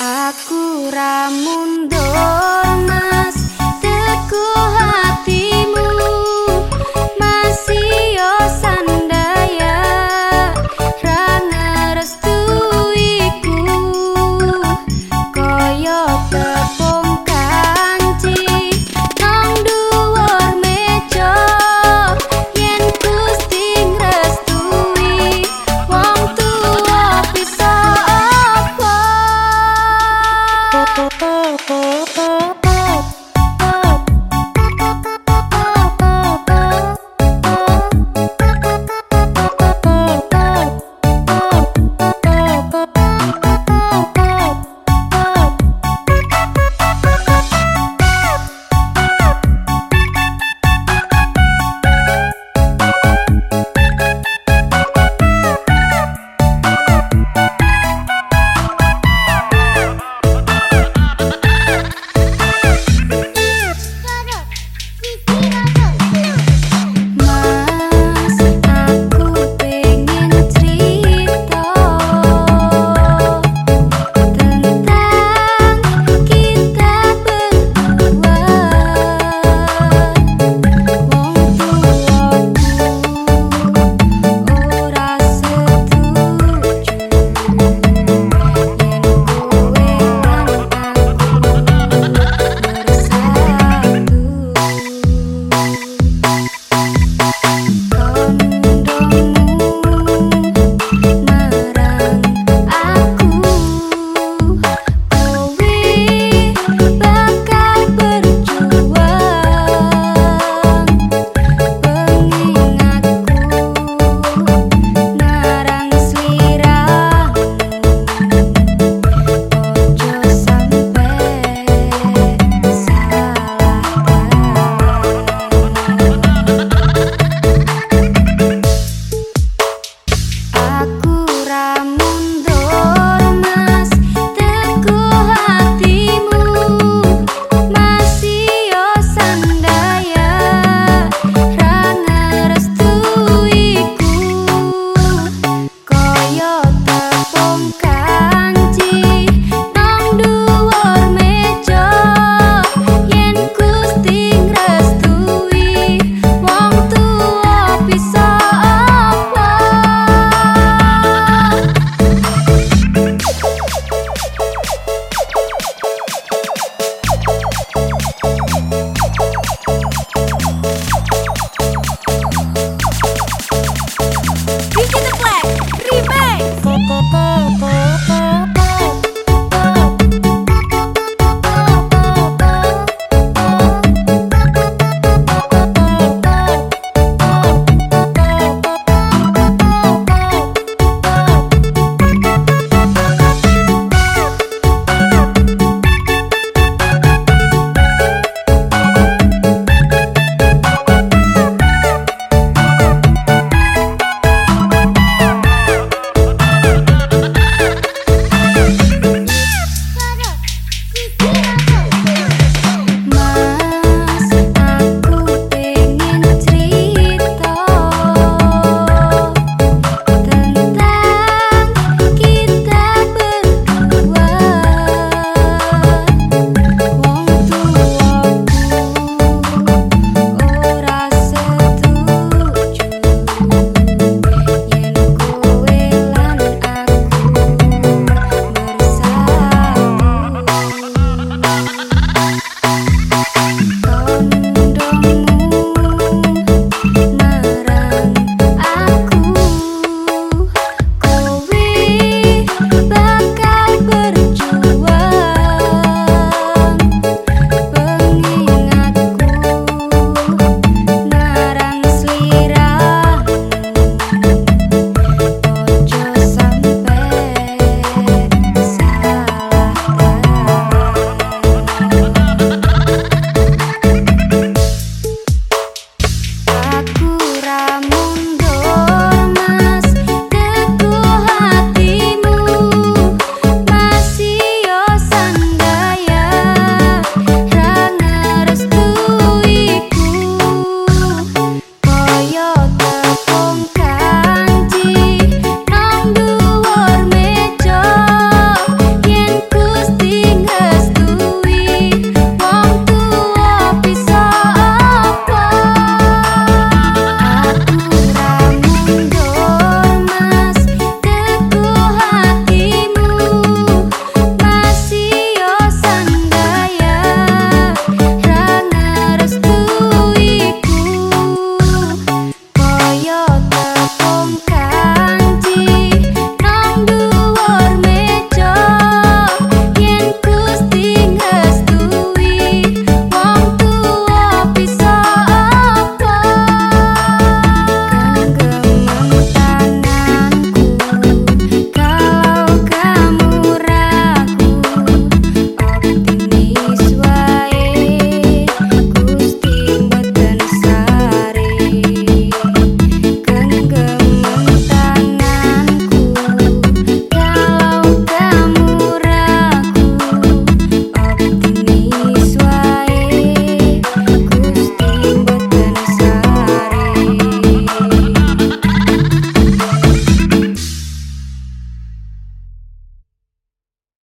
Aku ra mundur Oh, oh, oh, oh. yo.